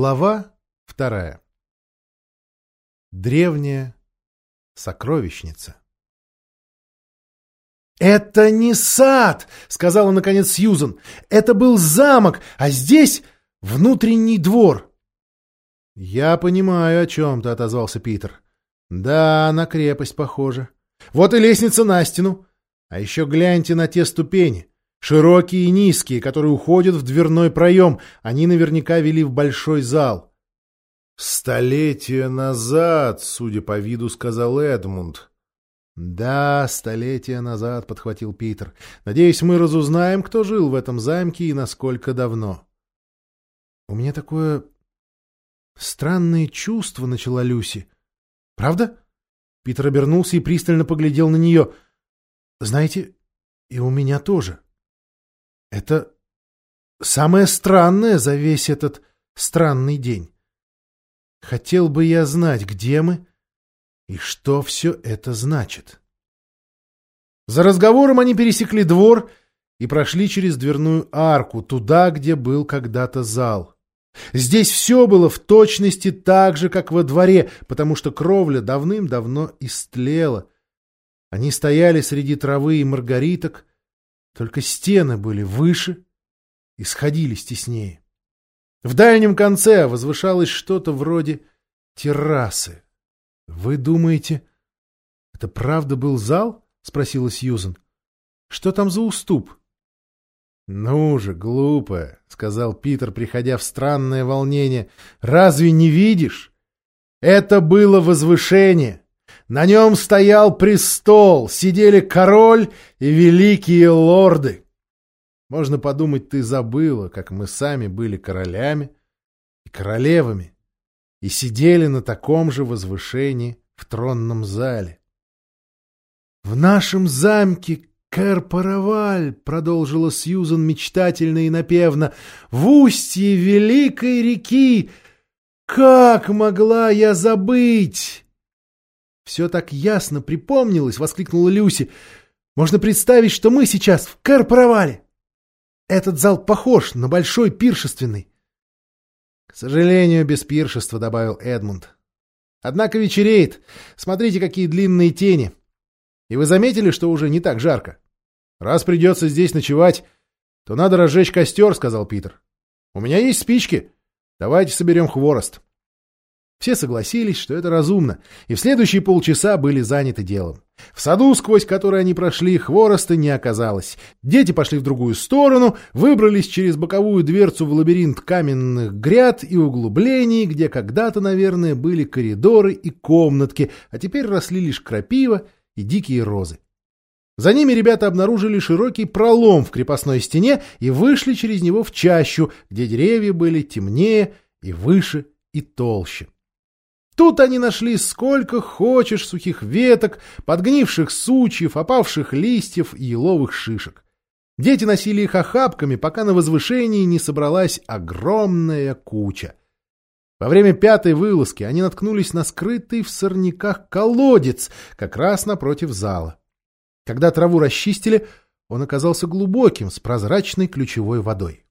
Глава вторая. Древняя сокровищница. «Это не сад!» — сказала наконец Сьюзан. «Это был замок, а здесь внутренний двор». «Я понимаю, о чем ты», — отозвался Питер. «Да, на крепость похоже. Вот и лестница на стену. А еще гляньте на те ступени. Широкие и низкие, которые уходят в дверной проем. Они наверняка вели в большой зал. «Столетия назад, судя по виду, сказал Эдмунд». «Да, столетия назад», — подхватил Питер. «Надеюсь, мы разузнаем, кто жил в этом замке и насколько давно». «У меня такое странное чувство», — начала Люси. «Правда?» Питер обернулся и пристально поглядел на нее. «Знаете, и у меня тоже». Это самое странное за весь этот странный день. Хотел бы я знать, где мы и что все это значит. За разговором они пересекли двор и прошли через дверную арку, туда, где был когда-то зал. Здесь все было в точности так же, как во дворе, потому что кровля давным-давно истлела. Они стояли среди травы и маргариток, только стены были выше и сходились теснее. В дальнем конце возвышалось что-то вроде террасы. — Вы думаете, это правда был зал? — спросила Сьюзен. — Что там за уступ? — Ну же, глупая, — сказал Питер, приходя в странное волнение. — Разве не видишь? Это было возвышение. На нем стоял престол, сидели король и великие лорды. Можно подумать, ты забыла, как мы сами были королями и королевами и сидели на таком же возвышении в тронном зале. — В нашем замке Кэр-Параваль, — продолжила Сьюзан мечтательно и напевно, — в устье великой реки. Как могла я забыть? «Все так ясно припомнилось!» — воскликнула Люси. «Можно представить, что мы сейчас в Кэр-провале! Этот зал похож на большой пиршественный!» «К сожалению, без пиршества», — добавил Эдмунд. «Однако вечереет. Смотрите, какие длинные тени. И вы заметили, что уже не так жарко? Раз придется здесь ночевать, то надо разжечь костер», — сказал Питер. «У меня есть спички. Давайте соберем хворост». Все согласились, что это разумно, и в следующие полчаса были заняты делом. В саду, сквозь который они прошли, хвороста не оказалось. Дети пошли в другую сторону, выбрались через боковую дверцу в лабиринт каменных гряд и углублений, где когда-то, наверное, были коридоры и комнатки, а теперь росли лишь крапива и дикие розы. За ними ребята обнаружили широкий пролом в крепостной стене и вышли через него в чащу, где деревья были темнее и выше и толще. Тут они нашли сколько хочешь сухих веток, подгнивших сучьев, опавших листьев и еловых шишек. Дети носили их охапками, пока на возвышении не собралась огромная куча. Во время пятой вылазки они наткнулись на скрытый в сорняках колодец, как раз напротив зала. Когда траву расчистили, он оказался глубоким, с прозрачной ключевой водой.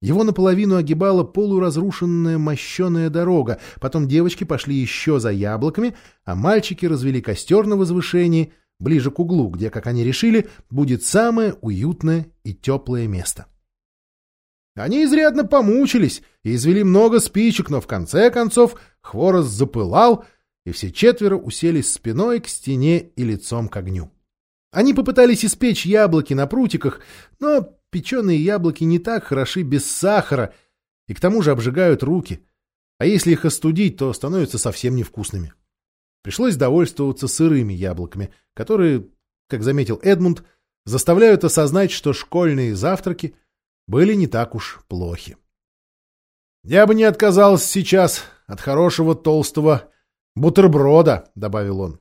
Его наполовину огибала полуразрушенная мощеная дорога, потом девочки пошли еще за яблоками, а мальчики развели костер на возвышении, ближе к углу, где, как они решили, будет самое уютное и теплое место. Они изрядно помучились и извели много спичек, но в конце концов хворост запылал, и все четверо уселись спиной к стене и лицом к огню. Они попытались испечь яблоки на прутиках, но Печеные яблоки не так хороши без сахара и к тому же обжигают руки, а если их остудить, то становятся совсем невкусными. Пришлось довольствоваться сырыми яблоками, которые, как заметил Эдмунд, заставляют осознать, что школьные завтраки были не так уж плохи. «Я бы не отказался сейчас от хорошего толстого бутерброда», — добавил он.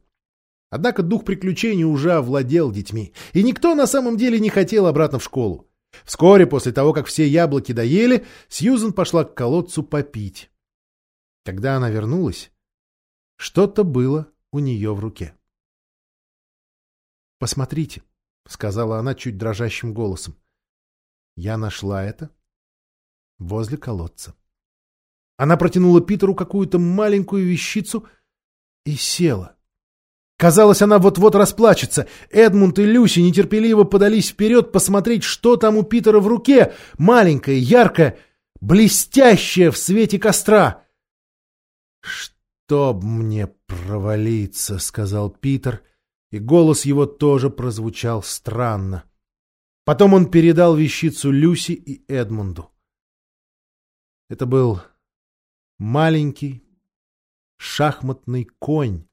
Однако дух приключений уже овладел детьми, и никто на самом деле не хотел обратно в школу. Вскоре после того, как все яблоки доели, Сьюзен пошла к колодцу попить. Когда она вернулась, что-то было у нее в руке. «Посмотрите», — сказала она чуть дрожащим голосом. «Я нашла это возле колодца». Она протянула Питеру какую-то маленькую вещицу и села. Казалось, она вот-вот расплачется. Эдмунд и Люси нетерпеливо подались вперед посмотреть, что там у Питера в руке. Маленькое, яркое, блестящее в свете костра. «Чтоб мне провалиться», — сказал Питер, и голос его тоже прозвучал странно. Потом он передал вещицу Люси и Эдмунду. Это был маленький шахматный конь.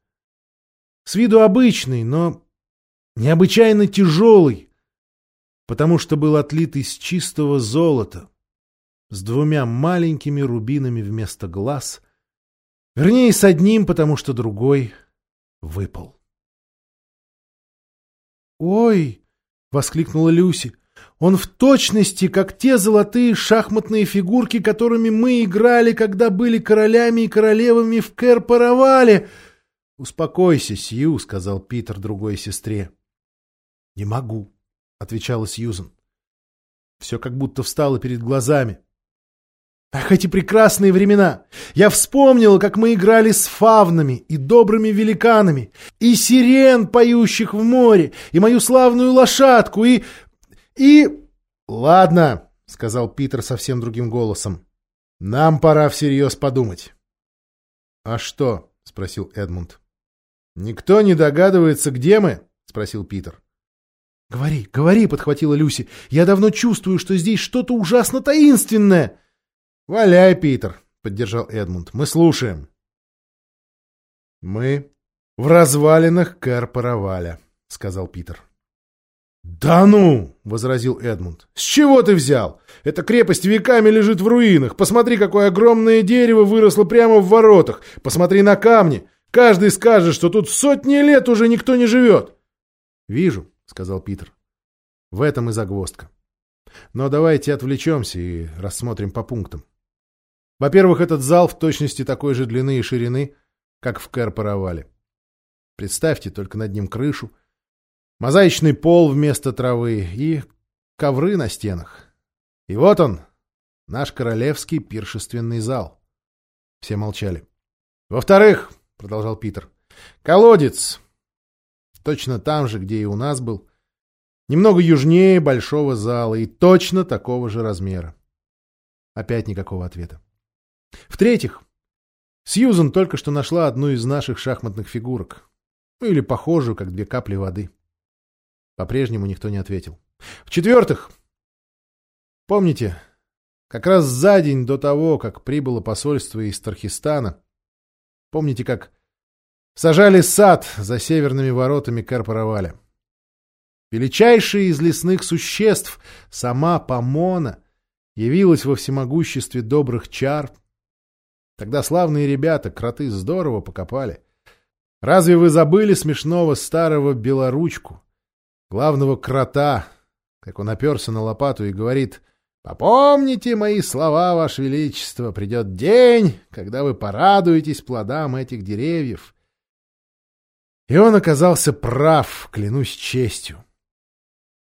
С виду обычный, но необычайно тяжелый, потому что был отлит из чистого золота, с двумя маленькими рубинами вместо глаз, вернее, с одним, потому что другой выпал. «Ой!» — воскликнула Люси. Он в точности, как те золотые шахматные фигурки, которыми мы играли, когда были королями и королевами в Кэр-Паравале. — Успокойся, Сью, — сказал Питер другой сестре. — Не могу, — отвечала Сьюзен. Все как будто встало перед глазами. Ах, эти прекрасные времена! Я вспомнила, как мы играли с фавнами и добрыми великанами, и сирен, поющих в море, и мою славную лошадку, и... И... Ладно, сказал Питер совсем другим голосом. Нам пора всерьез подумать. А что? спросил Эдмунд. Никто не догадывается, где мы? спросил Питер. Говори, говори, подхватила Люси. Я давно чувствую, что здесь что-то ужасно таинственное. Валяй, Питер, поддержал Эдмунд. Мы слушаем. Мы в развалинах Кэр-Параваля, сказал Питер. «Да ну!» — возразил Эдмунд. «С чего ты взял? Эта крепость веками лежит в руинах. Посмотри, какое огромное дерево выросло прямо в воротах. Посмотри на камни. Каждый скажет, что тут сотни лет уже никто не живет». «Вижу», — сказал Питер. «В этом и загвоздка. Но давайте отвлечемся и рассмотрим по пунктам. Во-первых, этот зал в точности такой же длины и ширины, как в Кэр-Паравале. Представьте только над ним крышу, Мозаичный пол вместо травы и ковры на стенах. И вот он, наш королевский пиршественный зал. Все молчали. Во-вторых, — продолжал Питер, — колодец. Точно там же, где и у нас был. Немного южнее большого зала и точно такого же размера. Опять никакого ответа. В-третьих, Сьюзен только что нашла одну из наших шахматных фигурок. Ну, или похожую, как две капли воды. По-прежнему никто не ответил. В-четвертых, помните, как раз за день до того, как прибыло посольство из Тархистана, помните, как сажали сад за северными воротами Карпараваля? Величайшая из лесных существ, сама Помона, явилась во всемогуществе добрых чар. Тогда славные ребята, кроты, здорово покопали. Разве вы забыли смешного старого белоручку, главного крота, как он оперся на лопату и говорит «Попомните мои слова, Ваше Величество, придет день, когда вы порадуетесь плодам этих деревьев». И он оказался прав, клянусь честью.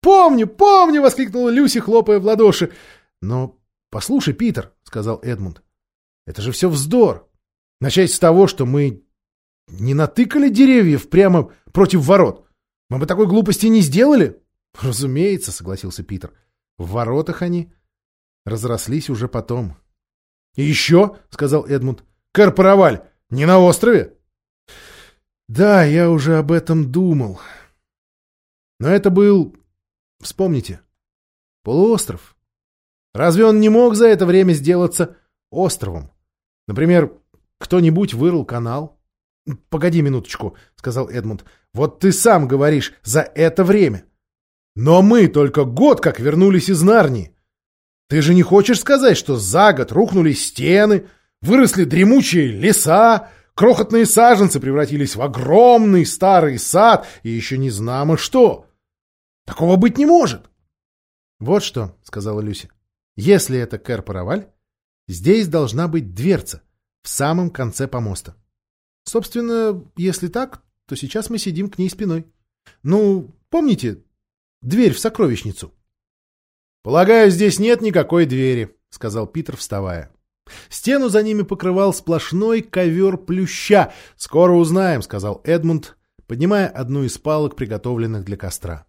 «Помню, помню!» — воскликнула Люси, хлопая в ладоши. «Но послушай, Питер», — сказал Эдмунд, — «это же все вздор. Начать с того, что мы не натыкали деревьев прямо против ворот. Мы бы такой глупости не сделали? Разумеется, согласился Питер. В воротах они разрослись уже потом. Еще, сказал Эдмунд, Карпараваль, не на острове? Да, я уже об этом думал. Но это был, вспомните, полуостров. Разве он не мог за это время сделаться островом? Например, кто-нибудь вырыл канал? — Погоди минуточку, — сказал Эдмунд. — Вот ты сам говоришь «за это время». Но мы только год как вернулись из Нарнии. Ты же не хочешь сказать, что за год рухнули стены, выросли дремучие леса, крохотные саженцы превратились в огромный старый сад и еще не знамо что? Такого быть не может. — Вот что, — сказала Люси. — Если это Кэр-Параваль, здесь должна быть дверца в самом конце помоста. Собственно, если так, то сейчас мы сидим к ней спиной. Ну, помните, дверь в сокровищницу? — Полагаю, здесь нет никакой двери, — сказал Питер, вставая. Стену за ними покрывал сплошной ковер плюща. «Скоро узнаем», — сказал Эдмунд, поднимая одну из палок, приготовленных для костра.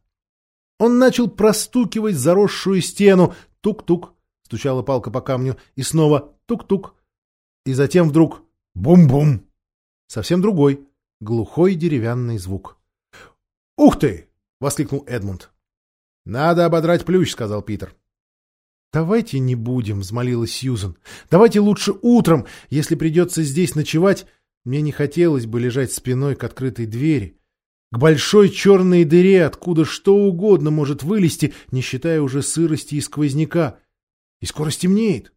Он начал простукивать заросшую стену. Тук-тук, стучала палка по камню, и снова тук-тук. И затем вдруг бум-бум. Совсем другой, глухой деревянный звук. «Ух ты!» — воскликнул Эдмунд. «Надо ободрать плющ», — сказал Питер. «Давайте не будем», — взмолилась Сьюзен. «Давайте лучше утром. Если придется здесь ночевать, мне не хотелось бы лежать спиной к открытой двери, к большой черной дыре, откуда что угодно может вылезти, не считая уже сырости и сквозняка. И скоро стемнеет».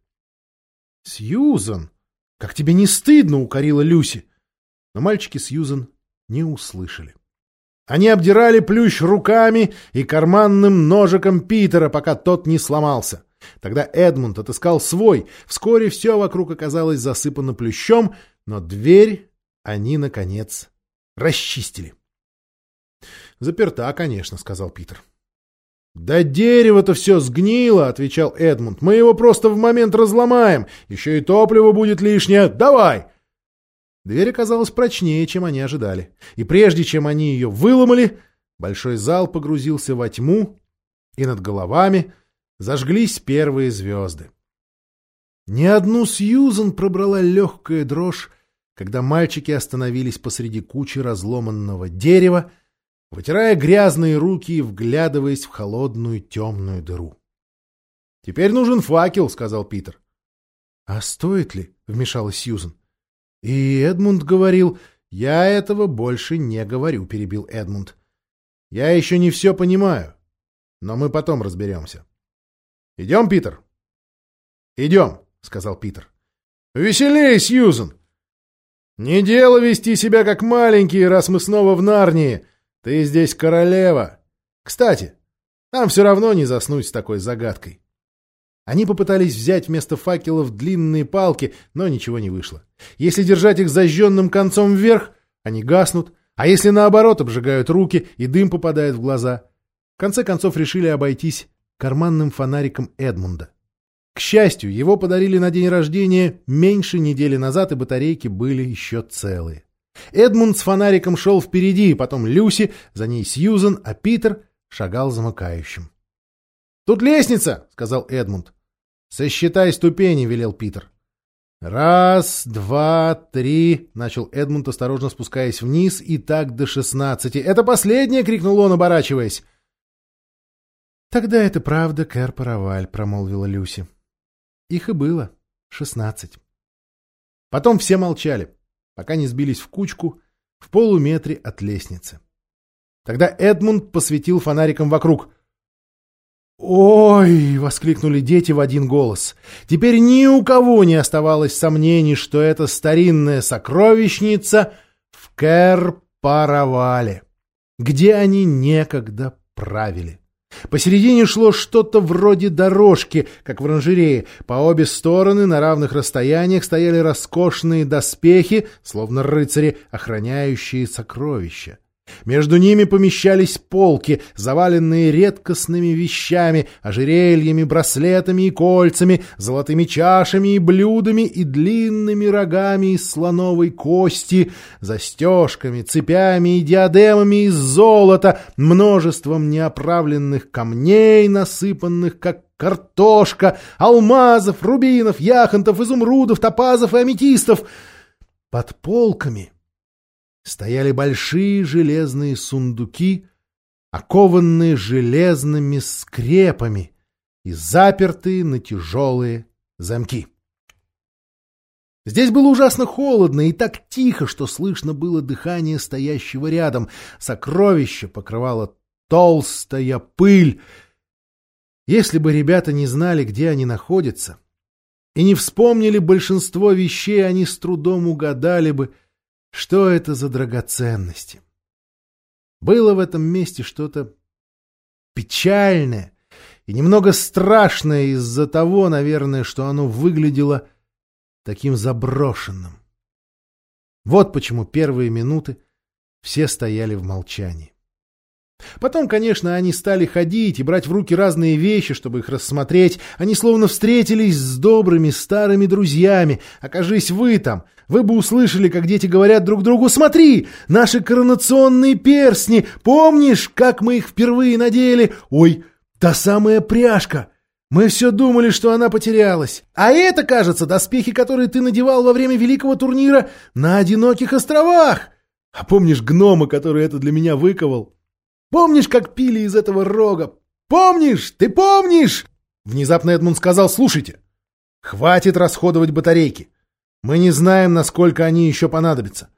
«Сьюзен, как тебе не стыдно?» — укорила Люси. Но мальчики Сьюзен не услышали. Они обдирали плющ руками и карманным ножиком Питера, пока тот не сломался. Тогда Эдмунд отыскал свой. Вскоре все вокруг оказалось засыпано плющом, но дверь они, наконец, расчистили. «Заперта, конечно», — сказал Питер. «Да дерево-то все сгнило», — отвечал Эдмунд. «Мы его просто в момент разломаем. Еще и топливо будет лишнее. Давай!» Дверь оказалась прочнее, чем они ожидали. И прежде чем они ее выломали, большой зал погрузился во тьму, и над головами — зажглись первые звезды. Ни одну Сьюзен пробрала легкая дрожь, когда мальчики остановились посреди кучи разломанного дерева, вытирая грязные руки и вглядываясь в холодную темную дыру. — Теперь нужен факел, — сказал Питер. — А стоит ли? — вмешалась Сьюзен. — И Эдмунд говорил... — Я этого больше не говорю, — перебил Эдмунд. — Я еще не все понимаю, но мы потом разберемся. — Идем, Питер? — Идем, — сказал Питер. — Веселее, Сьюзен! Не дело вести себя как маленький, раз мы снова в Нарнии. Ты здесь королева. Кстати, нам все равно не заснуть с такой загадкой. Они попытались взять вместо факелов длинные палки, но ничего не вышло. Если держать их зажженным концом вверх, они гаснут, а если наоборот обжигают руки и дым попадает в глаза. В конце концов решили обойтись карманным фонариком Эдмунда. К счастью, его подарили на день рождения меньше недели назад, и батарейки были еще целые. Эдмунд с фонариком шел впереди, потом Люси, за ней Сьюзен, а Питер шагал замыкающим. «Тут лестница!» — сказал Эдмунд. «Сосчитай ступени», — велел Питер. «Раз, два, три», — начал Эдмунд, осторожно спускаясь вниз, и так до шестнадцати. «Это последнее!» — крикнул он, оборачиваясь. «Тогда это правда, Кэр Параваль», — промолвила Люси. Их и было шестнадцать. Потом все молчали, пока не сбились в кучку в полуметре от лестницы. Тогда Эдмунд посветил фонариком вокруг. «Ой!» — воскликнули дети в один голос. Теперь ни у кого не оставалось сомнений, что это старинная сокровищница в Кэр-Паравале, где они некогда правили. Посередине шло что-то вроде дорожки, как в оранжерее. По обе стороны на равных расстояниях стояли роскошные доспехи, словно рыцари, охраняющие сокровища. Между ними помещались полки, заваленные редкостными вещами, ожерельями, браслетами и кольцами, золотыми чашами и блюдами и длинными рогами из слоновой кости, застежками, цепями и диадемами из золота, множеством неоправленных камней, насыпанных как картошка, алмазов, рубинов, яхонтов, изумрудов, топазов и аметистов. Под полками — стояли большие железные сундуки, окованные железными скрепами и запертые на тяжелые замки. Здесь было ужасно холодно и так тихо, что слышно было дыхание стоящего рядом. Сокровище покрывало толстая пыль. Если бы ребята не знали, где они находятся, и не вспомнили большинство вещей, они с трудом угадали бы — что это за драгоценности? Было в этом месте что-то печальное и немного страшное из-за того, наверное, что оно выглядело таким заброшенным. Вот почему первые минуты все стояли в молчании. Потом, конечно, они стали ходить и брать в руки разные вещи, чтобы их рассмотреть. Они словно встретились с добрыми старыми друзьями. Окажись вы там, вы бы услышали, как дети говорят друг другу «Смотри, наши коронационные перстни! Помнишь, как мы их впервые надели? Ой, та самая пряжка!» Мы все думали, что она потерялась. А это, кажется, доспехи, которые ты надевал во время великого турнира на одиноких островах. А помнишь гнома, который это для меня выковал? Помнишь, как пили из этого рога? Помнишь? Ты помнишь? Внезапно Эдмунд сказал, слушайте, хватит расходовать батарейки. Мы не знаем, насколько они еще понадобятся.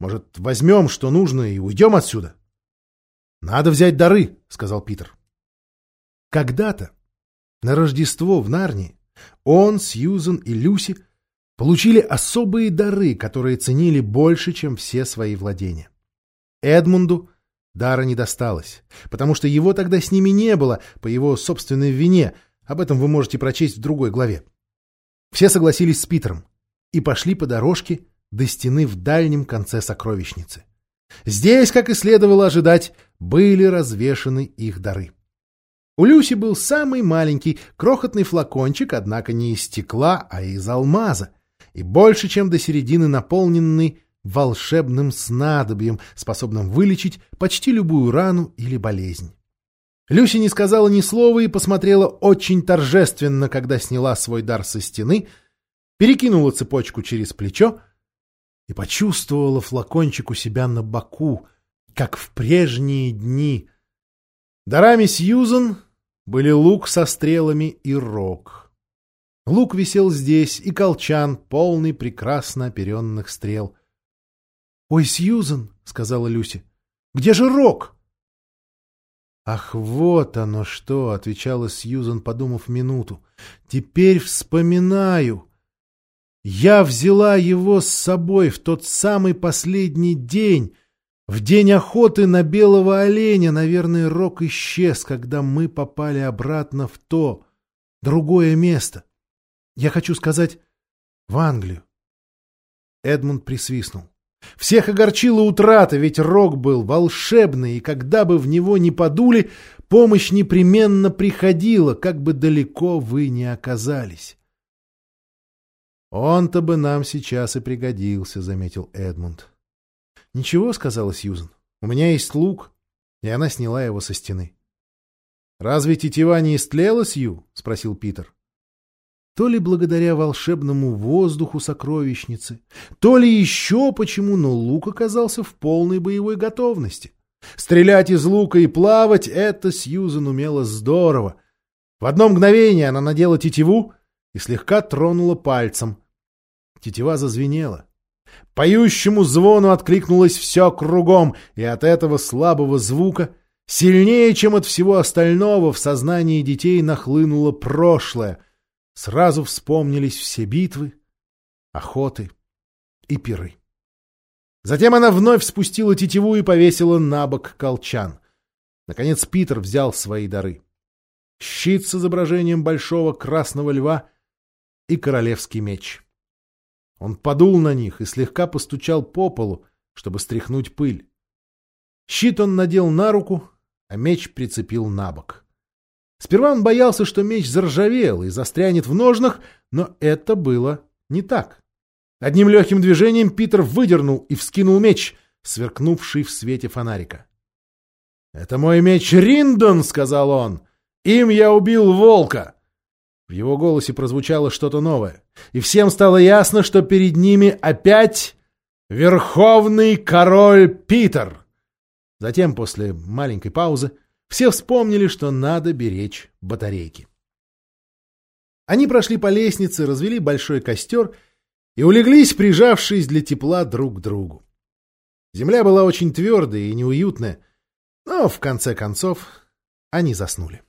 Может, возьмем, что нужно, и уйдем отсюда? Надо взять дары, сказал Питер. Когда-то на Рождество в Нарнии он, Сьюзен и Люси получили особые дары, которые ценили больше, чем все свои владения. Эдмунду дара не досталось, потому что его тогда с ними не было, по его собственной вине, об этом вы можете прочесть в другой главе. Все согласились с Питером и пошли по дорожке до стены в дальнем конце сокровищницы. Здесь, как и следовало ожидать, были развешаны их дары. У Люси был самый маленький, крохотный флакончик, однако не из стекла, а из алмаза, и больше, чем до середины наполненный волшебным снадобьем, способным вылечить почти любую рану или болезнь. Люси не сказала ни слова и посмотрела очень торжественно, когда сняла свой дар со стены, перекинула цепочку через плечо и почувствовала флакончик у себя на боку, как в прежние дни. Дарами Сьюзен были лук со стрелами и рог. Лук висел здесь, и колчан, полный прекрасно оперенных стрел. — Ой, Сьюзен, — сказала Люси, — где же рог? — Ах, вот оно что, — отвечала Сьюзен, подумав минуту. — Теперь вспоминаю. Я взяла его с собой в тот самый последний день, в день охоты на белого оленя, наверное, рог исчез, когда мы попали обратно в то, другое место. Я хочу сказать, в Англию. Эдмунд присвистнул. Всех огорчила утрата, ведь рог был волшебный, и когда бы в него не подули, помощь непременно приходила, как бы далеко вы ни оказались. «Он-то бы нам сейчас и пригодился», — заметил Эдмунд. «Ничего», — сказала Сьюзен, — «у меня есть лук». И она сняла его со стены. «Разве тетива не истлела, Сью?» — спросил Питер. То ли благодаря волшебному воздуху сокровищницы, то ли еще почему, но лук оказался в полной боевой готовности. Стрелять из лука и плавать — это Сьюзен умела здорово. В одно мгновение она надела тетиву и слегка тронула пальцем. Тетива зазвенела. Поющему звону откликнулось все кругом, и от этого слабого звука, сильнее, чем от всего остального, в сознании детей нахлынуло прошлое. Сразу вспомнились все битвы, охоты и пиры. Затем она вновь спустила тетиву и повесила на бок колчан. Наконец Питер взял свои дары. Щит с изображением большого красного льва и королевский меч — он подул на них и слегка постучал по полу, чтобы стряхнуть пыль. Щит он надел на руку, а меч прицепил на бок. Сперва он боялся, что меч заржавел и застрянет в ножнах, но это было не так. Одним легким движением Питер выдернул и вскинул меч, сверкнувший в свете фонарика. — Это мой меч Риндон, — сказал он. — Им я убил волка. В его голосе прозвучало что-то новое, и всем стало ясно, что перед ними опять Верховный Король Питер. Затем, после маленькой паузы, все вспомнили, что надо беречь батарейки. Они прошли по лестнице, развели большой костер и улеглись, прижавшись для тепла друг к другу. Земля была очень твердая и неуютная, но, в конце концов, они заснули.